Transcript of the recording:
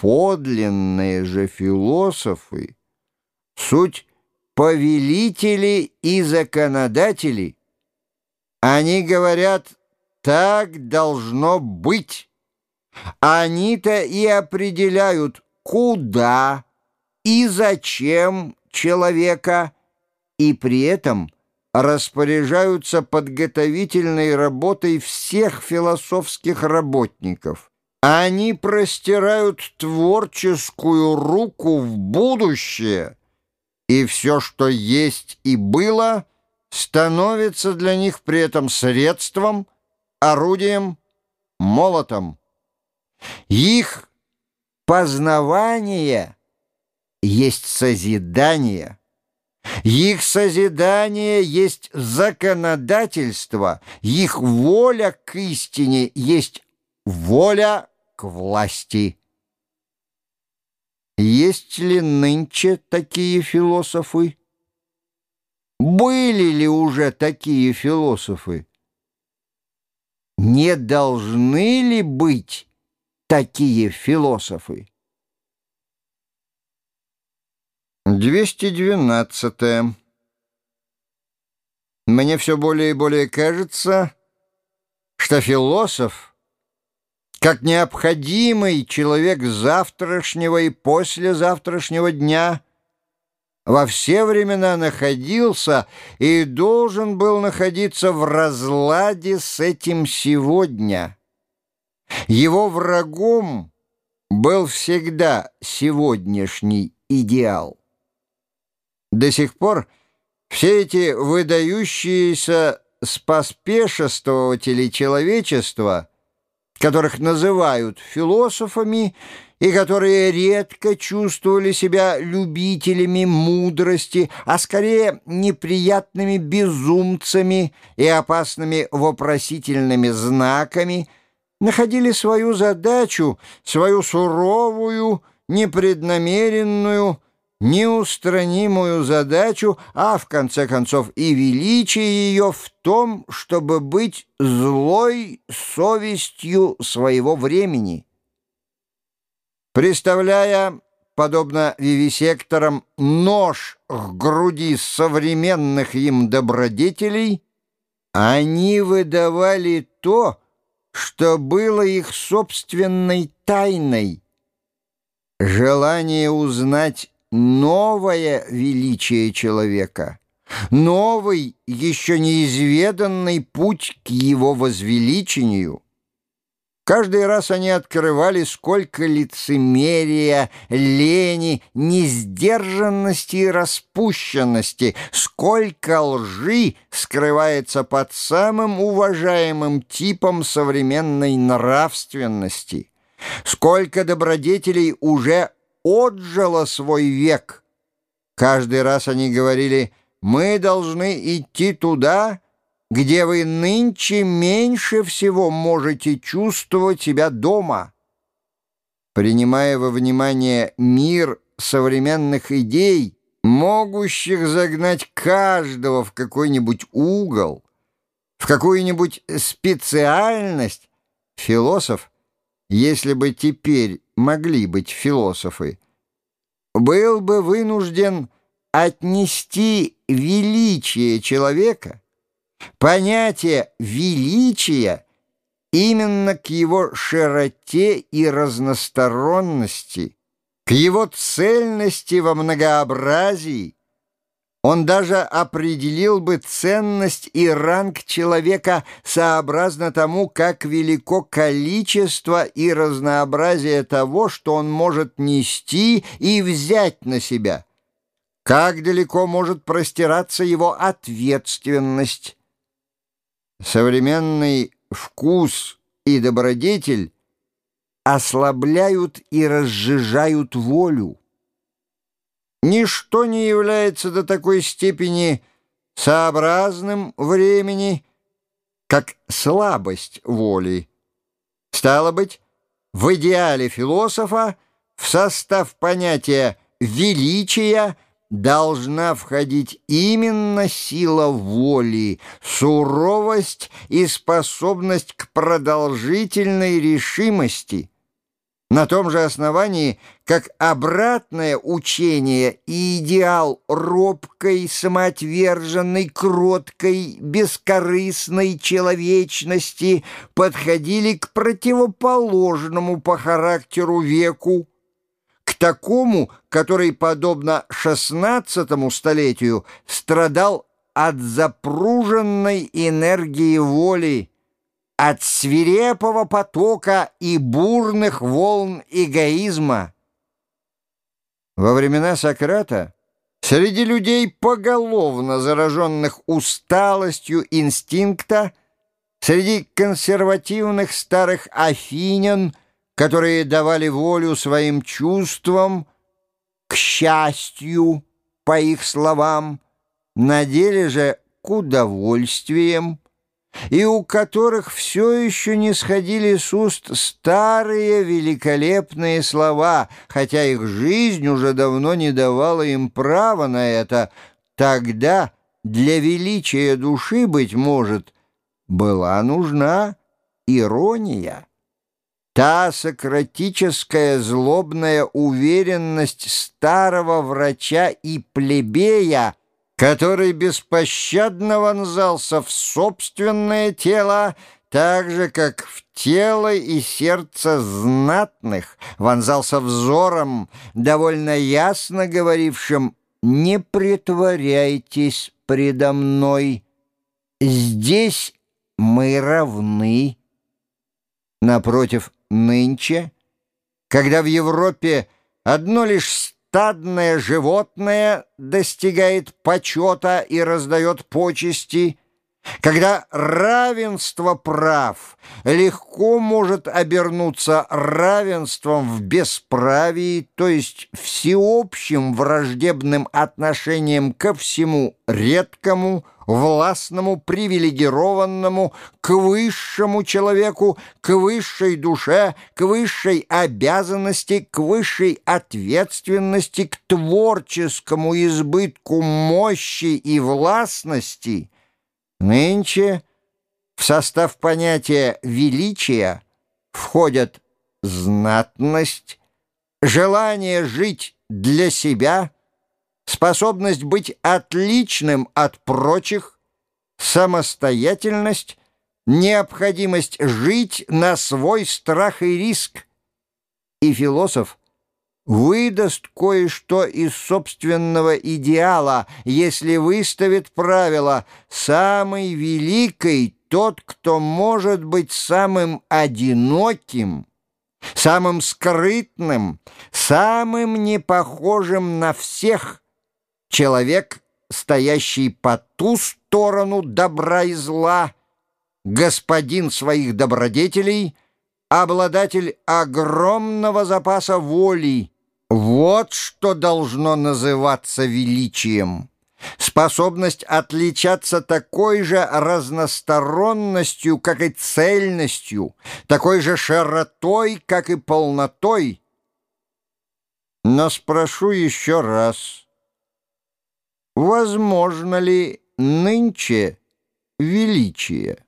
Подлинные же философы, суть повелители и законодатели, они говорят, так должно быть. Они-то и определяют, куда и зачем человека, и при этом распоряжаются подготовительной работой всех философских работников. Они простирают творческую руку в будущее, и все, что есть и было, становится для них при этом средством, орудием, молотом. Их познавание есть созидание. Их созидание есть законодательство, их воля к истине есть воля к власти. Есть ли нынче такие философы? Были ли уже такие философы? Не должны ли быть такие философы? 212. Мне все более и более кажется, что философ, как необходимый человек завтрашнего и послезавтрашнего дня, во все времена находился и должен был находиться в разладе с этим сегодня. Его врагом был всегда сегодняшний идеал. До сих пор все эти выдающиеся спаспешествователи человечества, которых называют философами, и которые редко чувствовали себя любителями мудрости, а скорее неприятными безумцами и опасными вопросительными знаками, находили свою задачу, свою суровую, непреднамеренную, неустранимую задачу, а в конце концов и величие ее в том, чтобы быть злой совестью своего времени. Представляя, подобно вивисекторам, нож к груди современных им добродетелей, они выдавали то, что было их собственной тайной. Желание узнать новое величие человека, новый, еще неизведанный путь к его возвеличению. Каждый раз они открывали, сколько лицемерия, лени, несдержанности и распущенности, сколько лжи скрывается под самым уважаемым типом современной нравственности, сколько добродетелей уже отжило свой век. Каждый раз они говорили «Мы должны идти туда, где вы нынче меньше всего можете чувствовать себя дома». Принимая во внимание мир современных идей, могущих загнать каждого в какой-нибудь угол, в какую-нибудь специальность, философ, если бы теперь могли быть философы, был бы вынужден отнести величие человека, понятие величия именно к его широте и разносторонности, к его цельности во многообразии, он даже определил бы ценность и ранг человека сообразно тому, как велико количество и разнообразие того, что он может нести и взять на себя, как далеко может простираться его ответственность. Современный вкус и добродетель ослабляют и разжижают волю. Ничто не является до такой степени сообразным времени, как слабость воли. Стало быть, в идеале философа в состав понятия «величия» должна входить именно сила воли, суровость и способность к продолжительной решимости – на том же основании, как обратное учение и идеал робкой, самоотверженной, кроткой, бескорыстной человечности подходили к противоположному по характеру веку, к такому, который, подобно шестнадцатому столетию, страдал от запруженной энергии воли, от свирепого потока и бурных волн эгоизма. Во времена Сократа среди людей, поголовно зараженных усталостью инстинкта, среди консервативных старых афинян, которые давали волю своим чувствам, к счастью, по их словам, на деле же к удовольствиям, и у которых все еще не сходили с уст старые великолепные слова, хотя их жизнь уже давно не давала им права на это, тогда для величия души, быть может, была нужна ирония. Та сократическая злобная уверенность старого врача и плебея, который беспощадно вонзался в собственное тело, так же, как в тело и сердце знатных, вонзался взором, довольно ясно говорившим «Не притворяйтесь предо мной, здесь мы равны». Напротив, нынче, когда в Европе одно лишь стадное животное достигает почета и раздает почести, когда равенство прав легко может обернуться равенством в бесправии, то есть всеобщим враждебным отношением ко всему редкому, властному, привилегированному, к высшему человеку, к высшей душе, к высшей обязанности, к высшей ответственности, к творческому избытку мощи и властности, нынче в состав понятия «величия» входят знатность, желание жить для себя – способность быть отличным от прочих, самостоятельность, необходимость жить на свой страх и риск. И философ выдаст кое-что из собственного идеала, если выставит правило «самый великий тот, кто может быть самым одиноким», самым скрытным, самым непохожим на всех – человек, стоящий по ту сторону добра и зла, господин своих добродетелей, обладатель огромного запаса воли. Вот что должно называться величием. Способность отличаться такой же разносторонностью, как и цельностью, такой же широтой, как и полнотой. Но спрошу еще раз — возможно ли нынче величие?